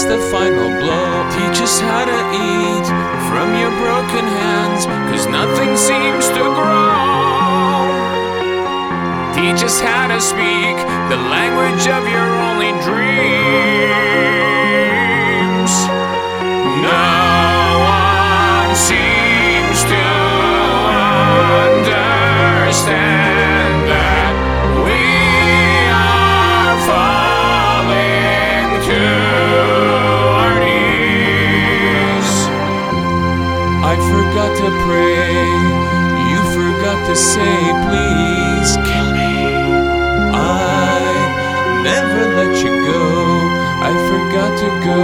Confess the final blow? Teach us how to eat from your broken hands, cause nothing seems to grow. Teach us how to speak the language of your only dreams. To say, please kill me. I never let you go. I forgot to go.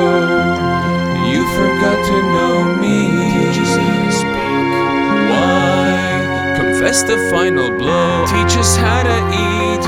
You forgot to know me. Why confess the final blow? Teach us how to eat